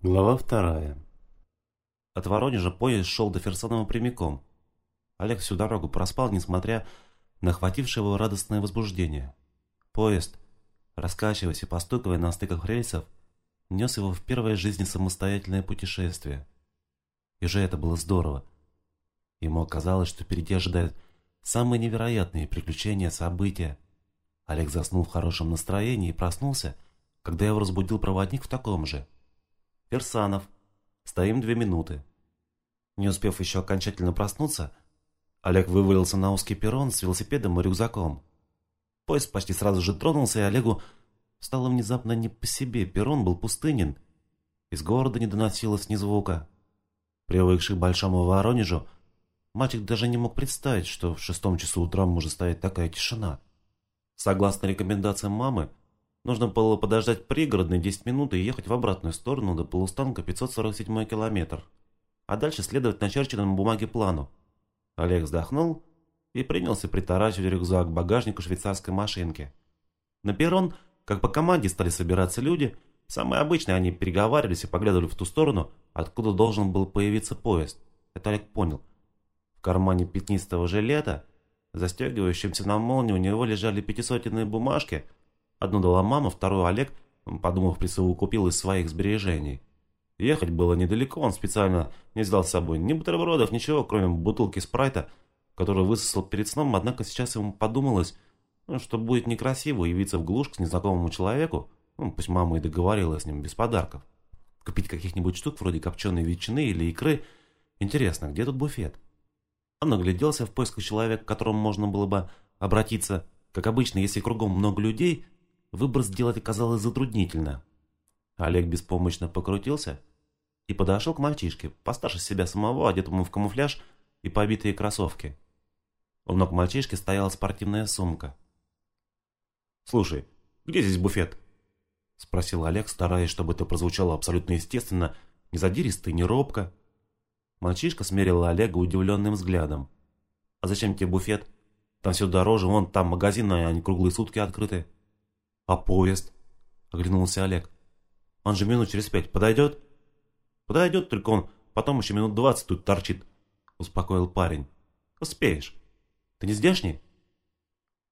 Глава вторая. От Воронежа поезд шел до Ферсонова прямиком. Олег всю дорогу проспал, несмотря на охватившее его радостное возбуждение. Поезд, раскачиваясь и постукивая на стыках рельсов, нес его в первое в жизни самостоятельное путешествие. И же это было здорово. Ему казалось, что впереди ожидают самые невероятные приключения, события. Олег заснул в хорошем настроении и проснулся, когда его разбудил проводник в таком же – Персанов. Стоим две минуты. Не успев еще окончательно проснуться, Олег вывалился на узкий перрон с велосипедом и рюкзаком. Поезд почти сразу же тронулся, и Олегу стало внезапно не по себе. Перрон был пустынен. Из города не доносилось ни звука. Привыкший к большому Воронежу, мальчик даже не мог представить, что в шестом часу утра может стоять такая тишина. Согласно рекомендациям мамы, Нужно было подождать пригородные 10 минут и ехать в обратную сторону до полустанка 547 километр. А дальше следовать начерченному бумаге плану. Олег вздохнул и принялся приторачивать рюкзак к багажнику швейцарской машинки. На перрон, как по команде, стали собираться люди. Самые обычные они переговаривались и поглядывали в ту сторону, откуда должен был появиться поезд. Это Олег понял. В кармане пятнистого жилета, застегивающимся на молнию, у него лежали пятисотенные бумажки – Одну дала мама, вторую Олег, подумав, присовокупил из своих сбережений. Ехать было недалеко, он специально не взял с собой ни бутербродов, ничего, кроме бутылки спрайта, которую высосал перед сном, однако сейчас ему подумалось, ну, что будет некрасиво явиться в глушь к незнакомому человеку, ну, пусть мама и договорилась с ним без подарков. Купить каких-нибудь штук вроде копченой ветчины или икры. Интересно, где тут буфет? Он огляделся в поисках человека, к которому можно было бы обратиться. Как обычно, если кругом много людей, выбор сделать оказалось затруднительно. Олег беспомощно покрутился и подошел к мальчишке, постарше себя самого, одетому в камуфляж и побитые кроссовки. У ног мальчишки стояла спортивная сумка. «Слушай, где здесь буфет?» – спросил Олег, стараясь, чтобы это прозвучало абсолютно естественно, не задиристо и не робко. Мальчишка смерил Олега удивленным взглядом. «А зачем тебе буфет? Там все дороже, вон там магазин, а они круглые сутки открыты». «А поезд?» – оглянулся Олег. «Он же минут через пять подойдет?» «Подойдет, только он потом еще минут двадцать тут торчит», – успокоил парень. «Успеешь. Ты не здешний?»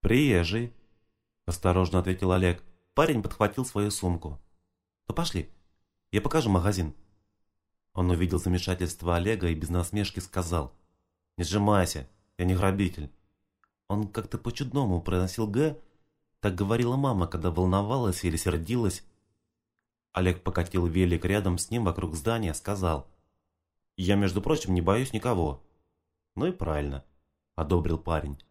«Приезжий», – осторожно ответил Олег. Парень подхватил свою сумку. «Ну пошли, я покажу магазин». Он увидел замешательство Олега и без насмешки сказал. «Не сжимайся, я не грабитель». Он как-то по-чудному проносил «Г», так говорила мама, когда волновалась или сердилась. Олег покатил велик рядом с ним вокруг здания, сказал. «Я, между прочим, не боюсь никого». «Ну и правильно», — одобрил парень.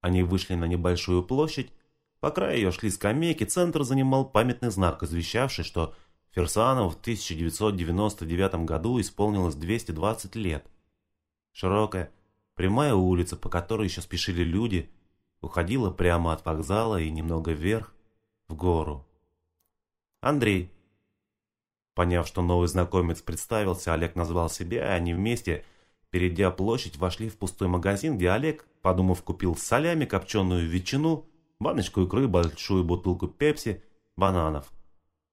Они вышли на небольшую площадь. По краю ее шли скамейки, центр занимал памятный знак, извещавший, что Ферсанову в 1999 году исполнилось 220 лет. Широкая, прямая улица, по которой еще спешили люди — уходила прямо от вокзала и немного вверх, в гору. «Андрей». Поняв, что новый знакомец представился, Олег назвал себя, и они вместе, перейдя площадь, вошли в пустой магазин, где Олег, подумав, купил солями, копченую ветчину, баночку икры, большую бутылку пепси, бананов.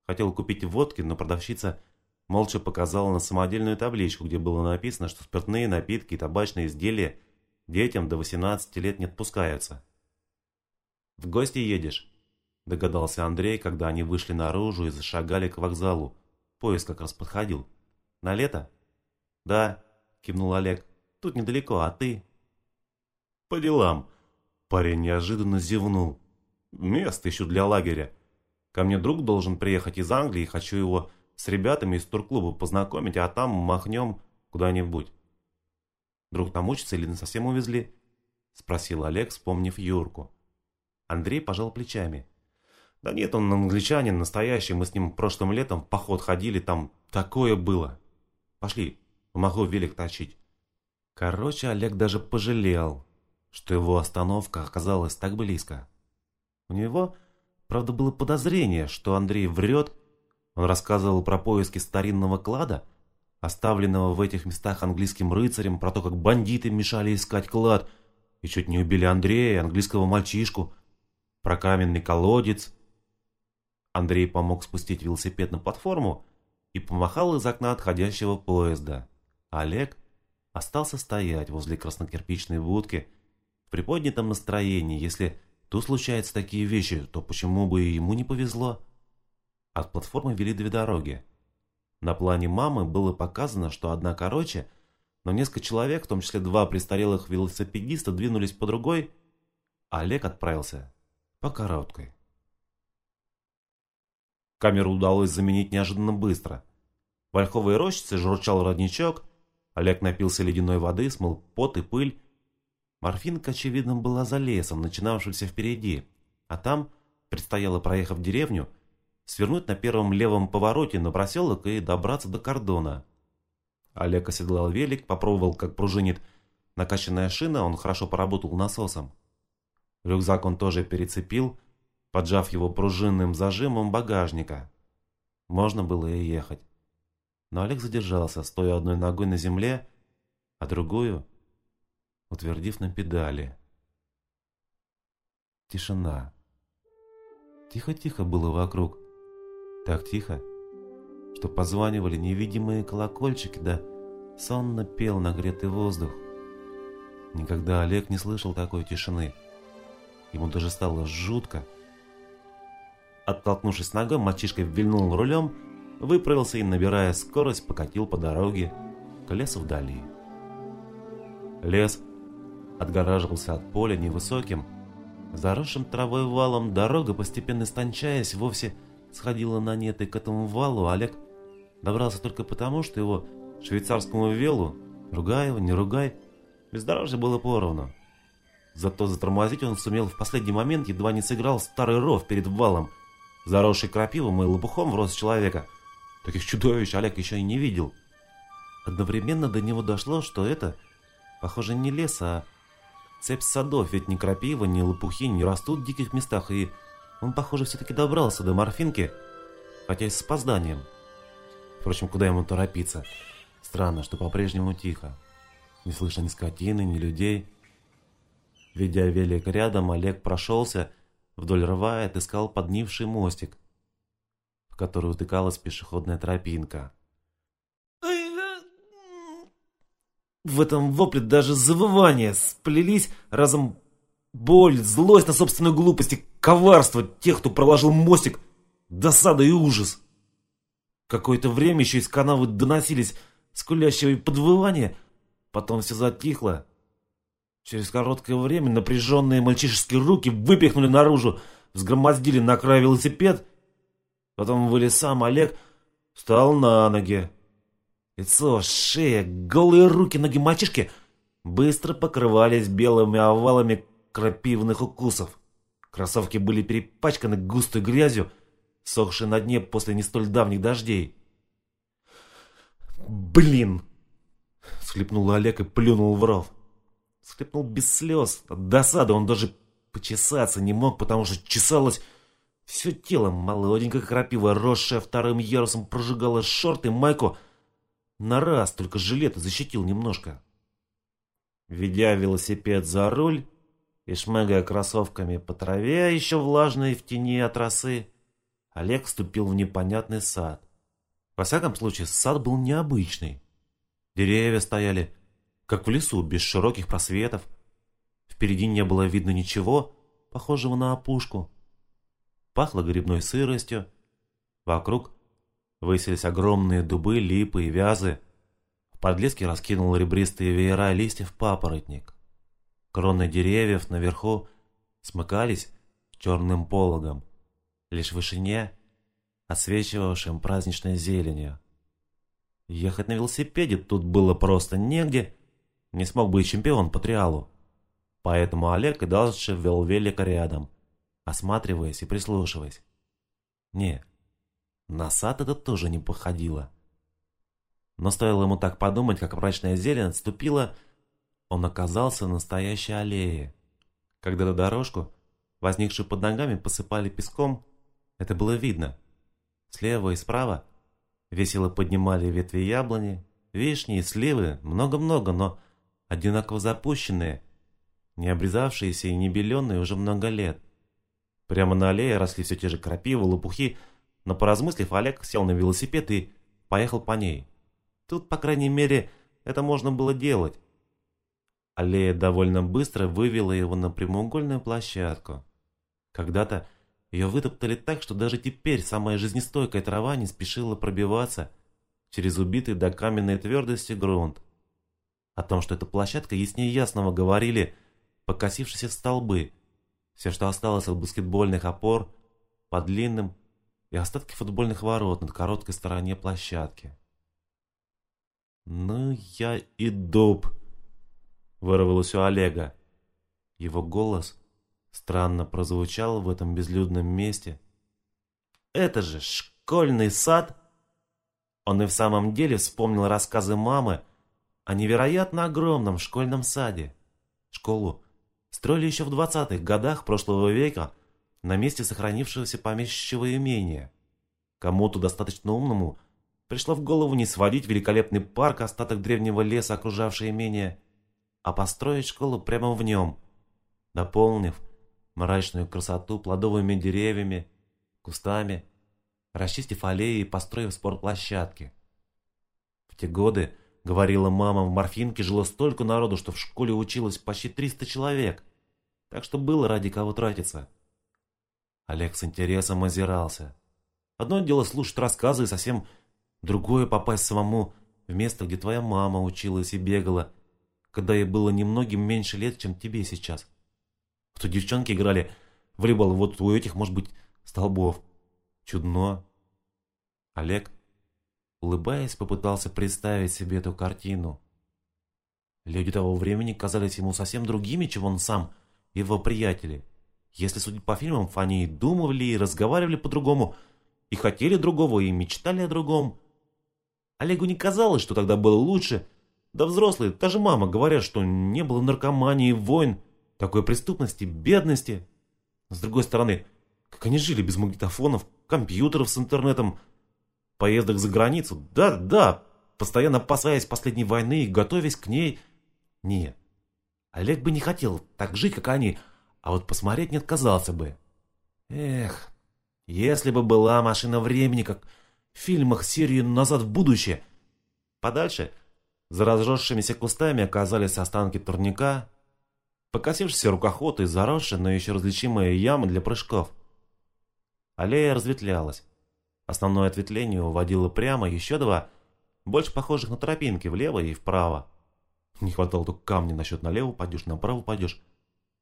Хотел купить водки, но продавщица молча показала на самодельную табличку, где было написано, что спиртные напитки и табачные изделия детям до 18 лет не отпускаются. «В гости едешь?» Догадался Андрей, когда они вышли наружу и зашагали к вокзалу. Поезд как раз подходил. «На лето?» «Да», кивнул Олег. «Тут недалеко, а ты?» «По делам». Парень неожиданно зевнул. «Место ищу для лагеря. Ко мне друг должен приехать из Англии, хочу его с ребятами из турклуба познакомить, а там махнем куда-нибудь». «Друг там учится или совсем увезли?» Спросил Олег, вспомнив Юрку. Андрей пожал плечами. «Да нет, он англичанин настоящий, мы с ним прошлым летом в поход ходили, там такое было. Пошли, помогу велик точить». Короче, Олег даже пожалел, что его остановка оказалась так близко. У него, правда, было подозрение, что Андрей врет. Он рассказывал про поиски старинного клада, оставленного в этих местах английским рыцарем, про то, как бандиты мешали искать клад, и чуть не убили Андрея, английского мальчишку, про каменный колодец. Андрей помог спустить велосипед на платформу, и помахал из окна отходящего поезда. Олег остался стоять возле краснокирпичной будки в приподнятом настроении. Если тут случаются такие вещи, то почему бы ему не повезло? От платформы вели две дороги. На плане мамы было показано, что одна короче, но несколько человек, в том числе два престарелых велосипедиста, двинулись по другой, а Олег отправился по короткой. Камеру удалось заменить неожиданно быстро. В ольховой рощице журчал родничок, Олег напился ледяной воды, смыл пот и пыль. Морфинка, очевидно, была за лесом, начинавшимся впереди, а там предстояло, проехав деревню, свернуть на первом левом повороте на проселок и добраться до кордона. Олег оседлал велик, попробовал, как пружинит накачанная шина, он хорошо поработал насосом. Рюкзак он тоже перецепил, поджав его пружинным зажимом багажника. Можно было и ехать. Но Олег задержался, стоя одной ногой на земле, а другую утвердив на педали. Тишина. Тихо-тихо было вокруг. Так тихо, что позванивали невидимые колокольчики, да сонно пел нагретый воздух. Никогда Олег не слышал такой тишины. Ему даже стало жутко. Оттолкнувшись ногой, мальчишка вильнул рулем, выправился и, набирая скорость, покатил по дороге к лесу вдали. Лес отгораживался от поля невысоким, заросшим травой валом, дорога, постепенно истончаясь, вовсе сходила на нет, и к этому валу Олег добрался только потому, что его швейцарскому велу, ругай его, не ругай, бездорожье было поровну. Зато затормозить он сумел в последний момент, едва не сыграл старый ров перед валом, заросший крапивом и лопухом в рост человека. Таких чудовищ Олег еще и не видел. Одновременно до него дошло, что это, похоже, не лес, а цепь садов, ведь ни крапива, ни лопухи не растут в диких местах, и он, похоже, все-таки добрался до морфинки, хотя и с опозданием. Впрочем, куда ему торопиться? Странно, что по-прежнему тихо. Не слышно ни скотины, ни людей. Ведя велик рядом, Олег прошелся вдоль рва и отыскал поднивший мостик, в который утыкалась пешеходная тропинка. В этом вопле даже завывания сплелись разом боль, злость на собственную глупость и коварство тех, кто проложил мостик, досада и ужас. Какое-то время еще из канавы доносились скулящие подвывания, потом все затихло. Через короткое время напряженные мальчишеские руки выпихнули наружу, взгромоздили на край велосипед. Потом вылез сам Олег, встал на ноги. Лицо, шея, голые руки, ноги мальчишки быстро покрывались белыми овалами крапивных укусов. Кроссовки были перепачканы густой грязью, сохшей на дне после не столь давних дождей. «Блин!» — схлепнул Олег и плюнул в ров. Схлепнул без слез. От досады он даже почесаться не мог, потому что чесалось все тело. Молоденькая крапива, росшая вторым ярусом, прожигала шорты, майку. На раз только жилет защитил немножко. Ведя велосипед за руль и шмыгая кроссовками по траве, еще влажной в тени от росы, Олег вступил в непонятный сад. Во всяком случае, сад был необычный. Деревья стояли, как в лесу, без широких просветов. Впереди не было видно ничего, похожего на опушку. Пахло грибной сыростью. Вокруг высились огромные дубы, липы и вязы. В подлеске раскинул ребристые веера листьев папоротник. Кроны деревьев наверху смыкались черным пологом. Лишь в вышине освечивавшим праздничной зеленью. Ехать на велосипеде тут было просто негде, не смог бы и чемпион по триалу. Поэтому Олег и дальше вел велика рядом, осматриваясь и прислушиваясь. Не, на сад это тоже не походило. Но стоило ему так подумать, как мрачная зелень отступила, он оказался на настоящей аллее. Когда на дорожку, возникшую под ногами, посыпали песком, это было видно – Слева и справа весело поднимали ветви яблони, вишни и сливы, много-много, но одинаково запущенные, не обрезавшиеся и не беленые уже много лет. Прямо на аллее росли все те же крапивы, лопухи, но поразмыслив, Олег сел на велосипед и поехал по ней. Тут, по крайней мере, это можно было делать. Аллея довольно быстро вывела его на прямоугольную площадку. Когда-то ее вытоптали так, что даже теперь самая жизнестойкая трава не спешила пробиваться через убитый до каменной твердости грунт. О том, что эта площадка яснее ясного говорили покосившиеся столбы, все, что осталось от баскетбольных опор, по длинным и остатки футбольных ворот на короткой стороне площадки. «Ну, я и дуб!» — вырвалось у Олега. Его голос странно прозвучал в этом безлюдном месте. «Это же школьный сад!» Он и в самом деле вспомнил рассказы мамы о невероятно огромном школьном саде. Школу строили еще в 20-х годах прошлого века на месте сохранившегося помещичьего имения. Кому-то достаточно умному пришло в голову не сводить великолепный парк, остаток древнего леса, окружавший имение, а построить школу прямо в нем, дополнив мрачную красоту плодовыми деревьями, кустами, расчистив аллеи и построив спортплощадки. В те годы, говорила мама, в Морфинке жило столько народу, что в школе училось почти 300 человек, так что было ради кого тратиться. Олег с интересом озирался. Одно дело слушать рассказы, и совсем другое попасть самому в место, где твоя мама училась и бегала, когда ей было немногим меньше лет, чем тебе сейчас. Что девчонки играли в волейбол вот у этих, может быть, столбов. Чудно. Олег, улыбаясь, попытался представить себе эту картину. Люди того времени казались ему совсем другими, чем он сам, его приятели. Если судить по фильмам, они и думали, и разговаривали по-другому, и хотели другого, и мечтали о другом. Олегу не казалось, что тогда было лучше. Да взрослые, даже мама, говорят, что не было наркомании, войн, такой преступности, бедности. С другой стороны, как они жили без магнитофонов, компьютеров с интернетом, поездок за границу. Да, да, постоянно опасаясь последней войны и готовясь к ней. Нет, Олег бы не хотел так жить, как они, а вот посмотреть не отказался бы. Эх, если бы была машина времени, как в фильмах серии «Назад в будущее». Подальше, за разросшимися кустами, оказались останки турника, покосившийся рукоход и заросшая, но еще различимая яма для прыжков. Аллея разветвлялась. Основное ответвление уводило прямо еще два, больше похожих на тропинки, влево и вправо. Не хватало только камня насчет налево пойдешь, направо пойдешь.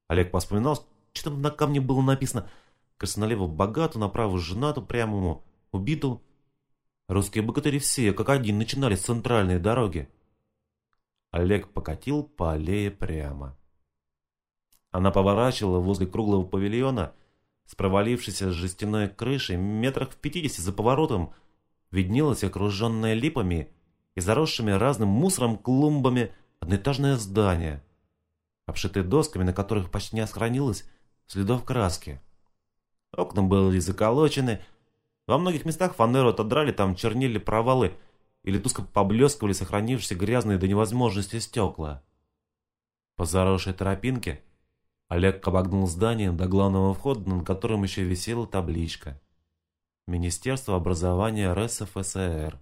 Олег поспоминал, что там на камне было написано. Кажется, налево богату, направо женату, прямому убиту. Русские богатыри все, как один, начинали с центральной дороги. Олег покатил по аллее прямо. Она поворачивала возле круглого павильона с провалившейся жестяной крышей метрах в пятидесяти за поворотом, виднелась окруженная липами и заросшими разным мусором клумбами одноэтажное здание, обшитое досками, на которых почти не сохранилось следов краски. Окна были заколочены, во многих местах фанеру отодрали, там чернили провалы или тускло поблескивали сохранившиеся грязные до невозможности стекла. По заросшей тропинке Олег обогнул здание до главного входа, над которым еще висела табличка. Министерство образования РСФСР.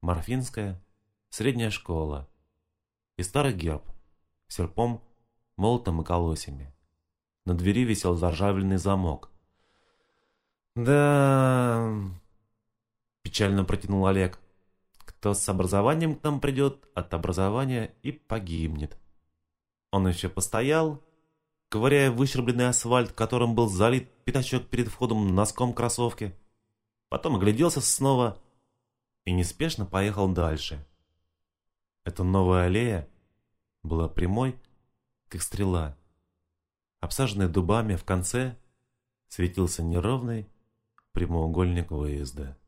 Морфинская средняя школа. И старый герб. Серпом, молотом и колосьями. На двери висел заржавленный замок. «Да...» – печально протянул Олег. «Кто с образованием к нам придет, от образования и погибнет». Он еще постоял, ковыряя выщербленный асфальт, которым был залит пятачок перед входом носком кроссовки. Потом огляделся снова и неспешно поехал дальше. Эта новая аллея была прямой, как стрела. Обсаженная дубами в конце светился неровный прямоугольник выезда.